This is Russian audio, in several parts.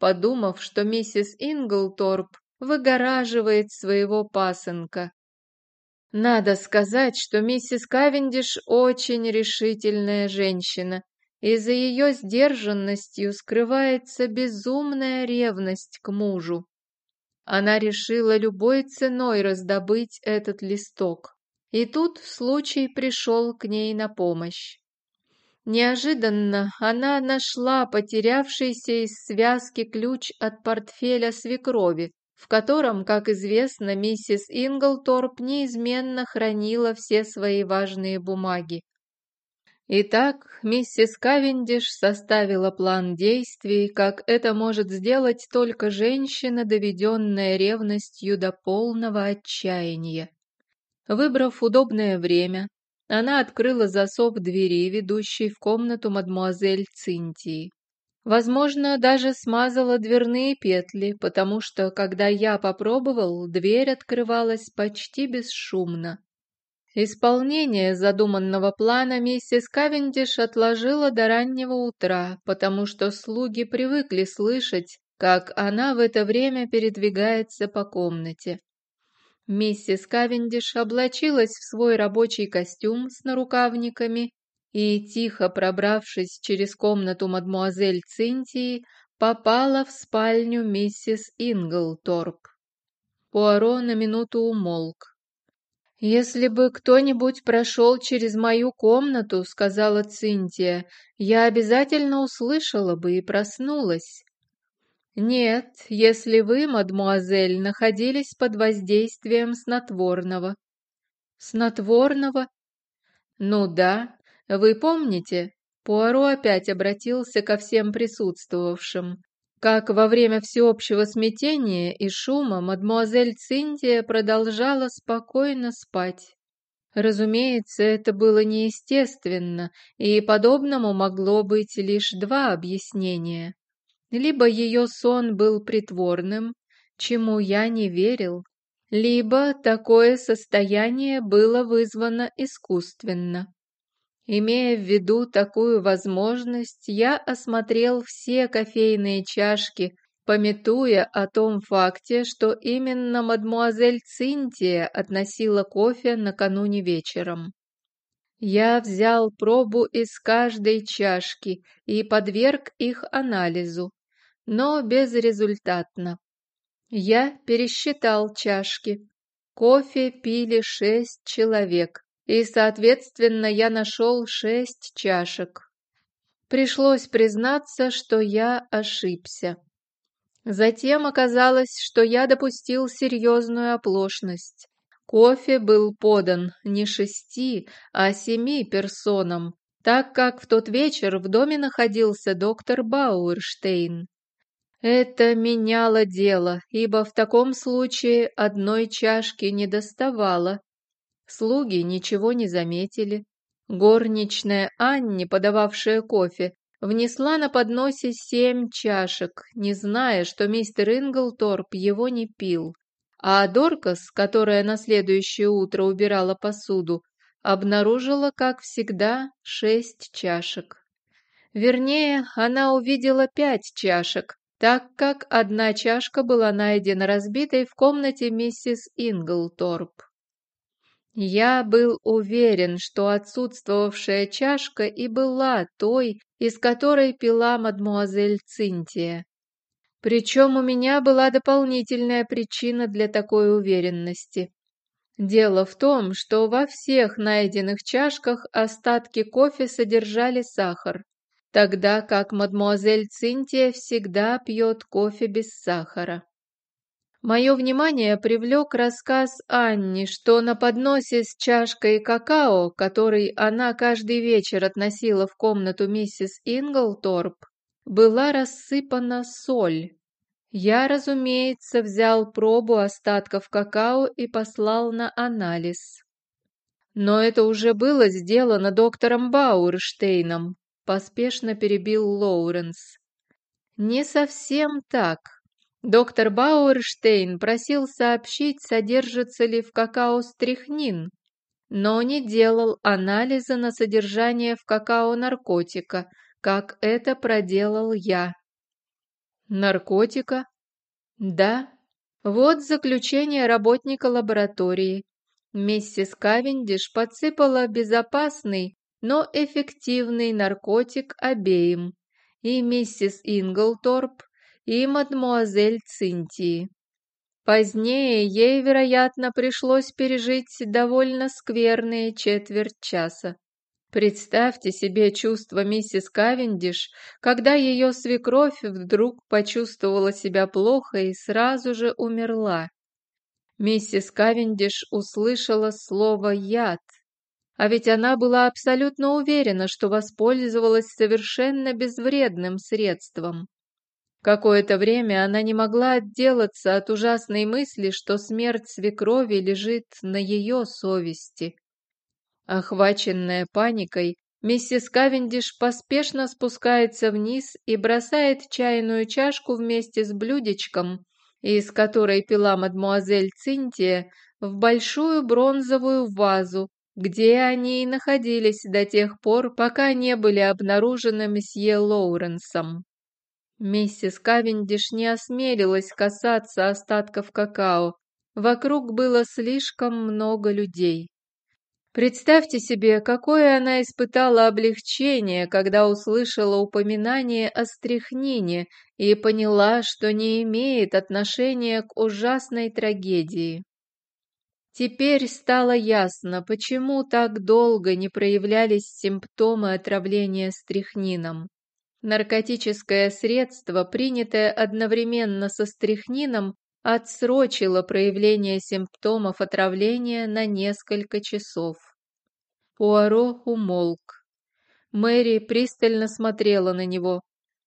подумав, что миссис Инглторп выгораживает своего пасынка. Надо сказать, что миссис Кавендиш очень решительная женщина, и за ее сдержанностью скрывается безумная ревность к мужу. Она решила любой ценой раздобыть этот листок. И тут случай пришел к ней на помощь. Неожиданно она нашла потерявшийся из связки ключ от портфеля свекрови, в котором, как известно, миссис Инглторп неизменно хранила все свои важные бумаги. Итак, миссис Кавендиш составила план действий, как это может сделать только женщина, доведенная ревностью до полного отчаяния. Выбрав удобное время, она открыла засов двери, ведущей в комнату мадмуазель Цинтии. Возможно, даже смазала дверные петли, потому что, когда я попробовал, дверь открывалась почти бесшумно. Исполнение задуманного плана миссис Кавендиш отложила до раннего утра, потому что слуги привыкли слышать, как она в это время передвигается по комнате. Миссис Кавендиш облачилась в свой рабочий костюм с нарукавниками и, тихо пробравшись через комнату мадмуазель Цинтии, попала в спальню миссис Инглторп. Пуаро на минуту умолк. «Если бы кто-нибудь прошел через мою комнату, — сказала Цинтия, — я обязательно услышала бы и проснулась. «Нет, если вы, мадмуазель, находились под воздействием снотворного». «Снотворного?» «Ну да, вы помните?» Пуаро опять обратился ко всем присутствовавшим. Как во время всеобщего смятения и шума мадмуазель Цинтия продолжала спокойно спать. Разумеется, это было неестественно, и подобному могло быть лишь два объяснения. Либо ее сон был притворным, чему я не верил, либо такое состояние было вызвано искусственно. Имея в виду такую возможность, я осмотрел все кофейные чашки, пометуя о том факте, что именно мадмуазель Цинтия относила кофе накануне вечером. Я взял пробу из каждой чашки и подверг их анализу но безрезультатно. Я пересчитал чашки. Кофе пили шесть человек, и, соответственно, я нашел шесть чашек. Пришлось признаться, что я ошибся. Затем оказалось, что я допустил серьезную оплошность. Кофе был подан не шести, а семи персонам, так как в тот вечер в доме находился доктор Бауэрштейн. Это меняло дело, ибо в таком случае одной чашки не доставало. Слуги ничего не заметили. Горничная Анни, подававшая кофе, внесла на подносе семь чашек, не зная, что мистер Инглторп его не пил. А Доркас, которая на следующее утро убирала посуду, обнаружила, как всегда, шесть чашек. Вернее, она увидела пять чашек, так как одна чашка была найдена разбитой в комнате миссис Инглторп. Я был уверен, что отсутствовавшая чашка и была той, из которой пила мадмуазель Цинтия. Причем у меня была дополнительная причина для такой уверенности. Дело в том, что во всех найденных чашках остатки кофе содержали сахар тогда как мадмуазель Цинтия всегда пьет кофе без сахара. Мое внимание привлек рассказ Анни, что на подносе с чашкой какао, который она каждый вечер относила в комнату миссис Инглторп, была рассыпана соль. Я, разумеется, взял пробу остатков какао и послал на анализ. Но это уже было сделано доктором Бауэрштейном, поспешно перебил Лоуренс. Не совсем так. Доктор Бауэрштейн просил сообщить, содержится ли в какао стрихнин, но не делал анализа на содержание в какао наркотика, как это проделал я. Наркотика? Да. Вот заключение работника лаборатории. Миссис Кавендиш подсыпала безопасный, но эффективный наркотик обеим, и миссис Инглторп, и мадмуазель Цинтии. Позднее ей, вероятно, пришлось пережить довольно скверные четверть часа. Представьте себе чувство миссис Кавендиш, когда ее свекровь вдруг почувствовала себя плохо и сразу же умерла. Миссис Кавендиш услышала слово «яд», а ведь она была абсолютно уверена, что воспользовалась совершенно безвредным средством. Какое-то время она не могла отделаться от ужасной мысли, что смерть свекрови лежит на ее совести. Охваченная паникой, миссис Кавендиш поспешно спускается вниз и бросает чайную чашку вместе с блюдечком, из которой пила мадмуазель Цинтия, в большую бронзовую вазу, где они и находились до тех пор, пока не были обнаружены месье Лоуренсом. Миссис Кавендиш не осмелилась касаться остатков какао. Вокруг было слишком много людей. Представьте себе, какое она испытала облегчение, когда услышала упоминание о стряхнине и поняла, что не имеет отношения к ужасной трагедии. Теперь стало ясно, почему так долго не проявлялись симптомы отравления стряхнином. Наркотическое средство, принятое одновременно со стряхнином, отсрочила проявление симптомов отравления на несколько часов. Пуаро умолк. Мэри пристально смотрела на него.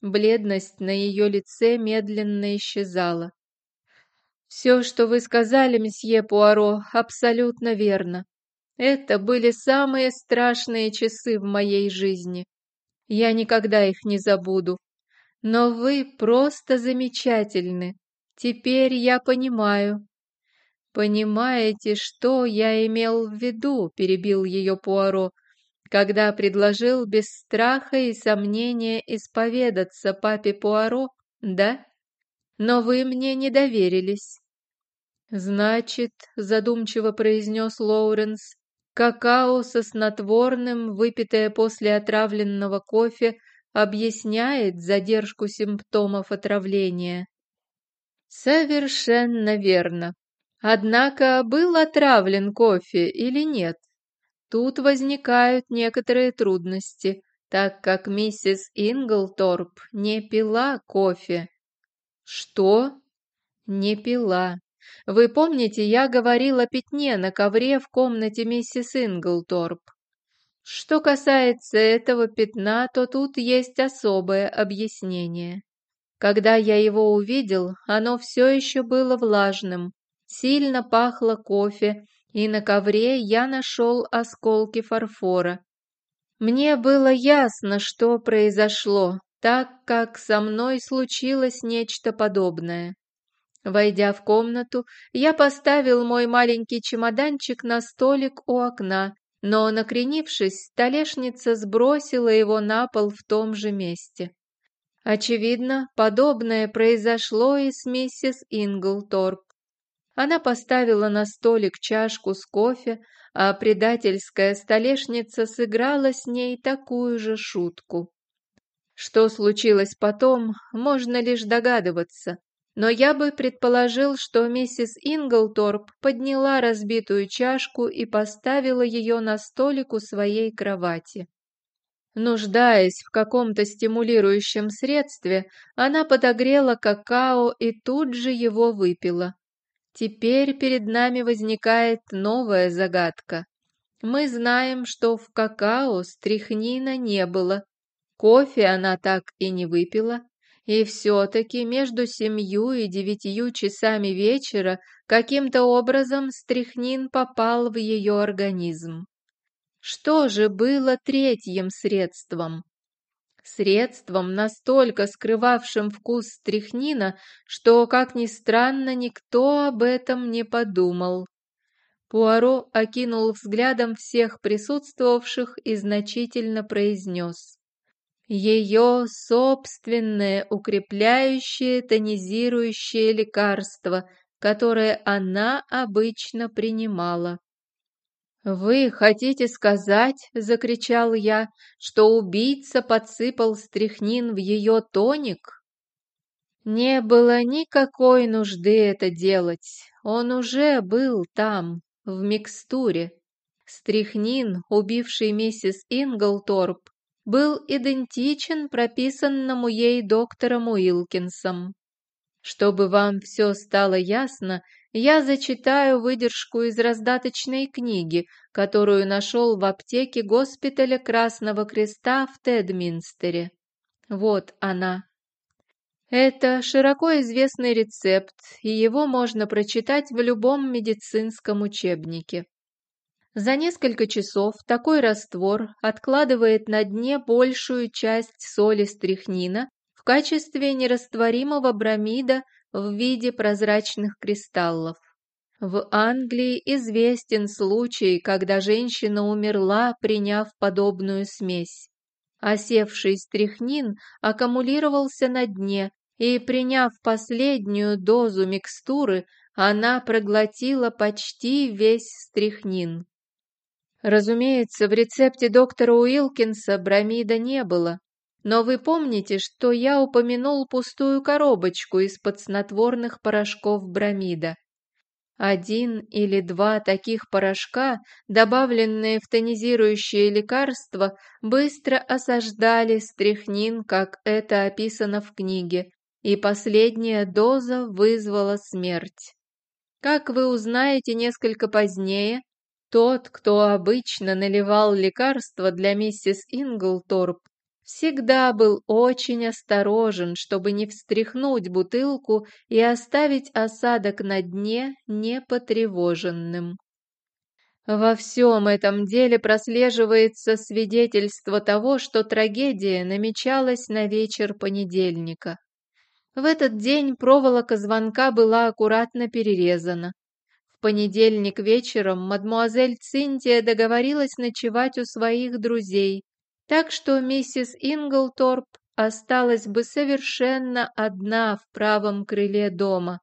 Бледность на ее лице медленно исчезала. «Все, что вы сказали, месье Пуаро, абсолютно верно. Это были самые страшные часы в моей жизни. Я никогда их не забуду. Но вы просто замечательны. Теперь я понимаю. Понимаете, что я имел в виду, перебил ее Пуаро, когда предложил без страха и сомнения исповедаться папе Пуаро, да? Но вы мне не доверились. Значит, задумчиво произнес Лоуренс, какао со снотворным, выпитое после отравленного кофе, объясняет задержку симптомов отравления. Совершенно верно. Однако был отравлен кофе или нет? Тут возникают некоторые трудности, так как миссис Инглторп не пила кофе. Что? Не пила. Вы помните, я говорила о пятне на ковре в комнате миссис Инглторп. Что касается этого пятна, то тут есть особое объяснение. Когда я его увидел, оно все еще было влажным, сильно пахло кофе, и на ковре я нашел осколки фарфора. Мне было ясно, что произошло, так как со мной случилось нечто подобное. Войдя в комнату, я поставил мой маленький чемоданчик на столик у окна, но, накренившись, столешница сбросила его на пол в том же месте. Очевидно, подобное произошло и с миссис Инглторп. Она поставила на столик чашку с кофе, а предательская столешница сыграла с ней такую же шутку. Что случилось потом, можно лишь догадываться, но я бы предположил, что миссис Инглторп подняла разбитую чашку и поставила ее на столик у своей кровати. Нуждаясь в каком-то стимулирующем средстве, она подогрела какао и тут же его выпила. Теперь перед нами возникает новая загадка. Мы знаем, что в какао стрихнина не было. Кофе она так и не выпила. И все-таки между семью и девятью часами вечера каким-то образом стрихнин попал в ее организм. Что же было третьим средством? Средством, настолько скрывавшим вкус стряхнина, что, как ни странно, никто об этом не подумал. Пуаро окинул взглядом всех присутствовавших и значительно произнес. Ее собственное укрепляющее, тонизирующее лекарство, которое она обычно принимала. «Вы хотите сказать, — закричал я, — что убийца подсыпал стряхнин в ее тоник?» Не было никакой нужды это делать, он уже был там, в микстуре. Стряхнин, убивший миссис Инглторп, был идентичен прописанному ей доктором Уилкинсом. Чтобы вам все стало ясно, я зачитаю выдержку из раздаточной книги, которую нашел в аптеке госпиталя Красного Креста в Тедминстере. Вот она. Это широко известный рецепт, и его можно прочитать в любом медицинском учебнике. За несколько часов такой раствор откладывает на дне большую часть соли стрихнина в качестве нерастворимого бромида в виде прозрачных кристаллов. В Англии известен случай, когда женщина умерла, приняв подобную смесь. Осевший стрихнин аккумулировался на дне, и, приняв последнюю дозу микстуры, она проглотила почти весь стрихнин. Разумеется, в рецепте доктора Уилкинса бромида не было, но вы помните, что я упомянул пустую коробочку из-под снотворных порошков бромида. Один или два таких порошка, добавленные в тонизирующее лекарство, быстро осаждали стряхнин, как это описано в книге, и последняя доза вызвала смерть. Как вы узнаете несколько позднее, тот, кто обычно наливал лекарства для миссис Инглторп, всегда был очень осторожен, чтобы не встряхнуть бутылку и оставить осадок на дне непотревоженным. Во всем этом деле прослеживается свидетельство того, что трагедия намечалась на вечер понедельника. В этот день проволока звонка была аккуратно перерезана. Понедельник вечером мадмуазель Цинтия договорилась ночевать у своих друзей, так что миссис Инглторп осталась бы совершенно одна в правом крыле дома,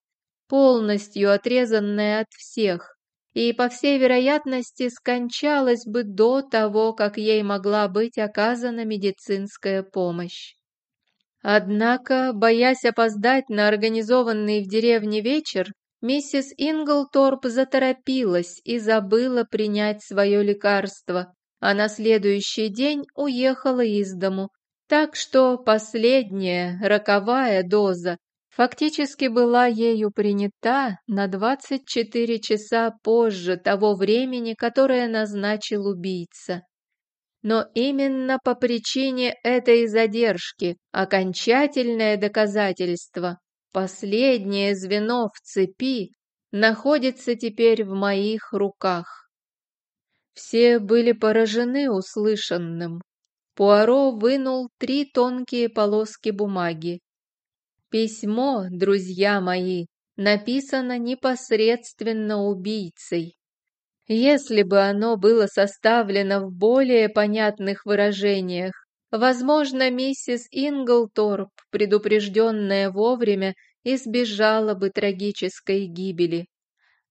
полностью отрезанная от всех, и, по всей вероятности, скончалась бы до того, как ей могла быть оказана медицинская помощь. Однако, боясь опоздать на организованный в деревне вечер, миссис Инглторп заторопилась и забыла принять свое лекарство, а на следующий день уехала из дому, так что последняя, роковая доза фактически была ею принята на 24 часа позже того времени, которое назначил убийца. Но именно по причине этой задержки окончательное доказательство, последнее звено в цепи, находится теперь в моих руках. Все были поражены услышанным. Пуаро вынул три тонкие полоски бумаги. Письмо, друзья мои, написано непосредственно убийцей. Если бы оно было составлено в более понятных выражениях, возможно, миссис Инглторп, предупрежденная вовремя, избежала бы трагической гибели.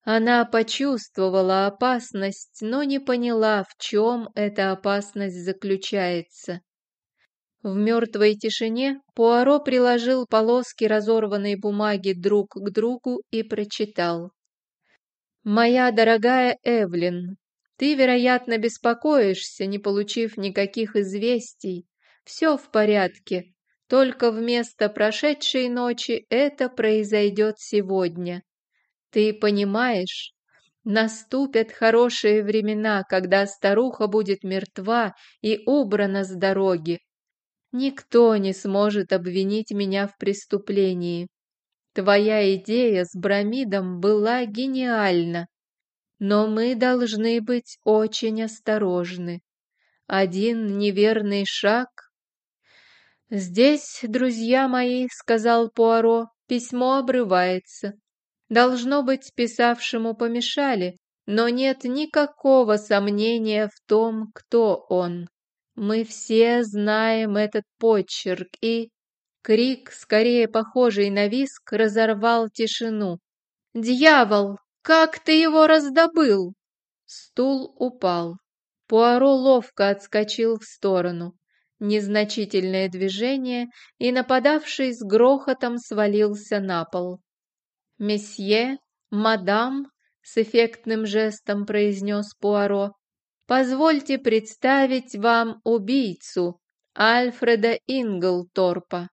Она почувствовала опасность, но не поняла, в чем эта опасность заключается. В мертвой тишине Пуаро приложил полоски разорванной бумаги друг к другу и прочитал. «Моя дорогая Эвлин, ты, вероятно, беспокоишься, не получив никаких известий. Все в порядке, только вместо прошедшей ночи это произойдет сегодня. Ты понимаешь, наступят хорошие времена, когда старуха будет мертва и убрана с дороги. Никто не сможет обвинить меня в преступлении. Твоя идея с Брамидом была гениальна, но мы должны быть очень осторожны. Один неверный шаг... «Здесь, друзья мои, — сказал Пуаро, — письмо обрывается. Должно быть, писавшему помешали, но нет никакого сомнения в том, кто он. Мы все знаем этот почерк, и...» Крик, скорее похожий на виск, разорвал тишину. «Дьявол! Как ты его раздобыл?» Стул упал. Пуаро ловко отскочил в сторону. Незначительное движение, и нападавший с грохотом свалился на пол. «Месье, мадам», — с эффектным жестом произнес Пуаро, «позвольте представить вам убийцу Альфреда Инглторпа».